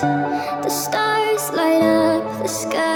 The stars light up the sky.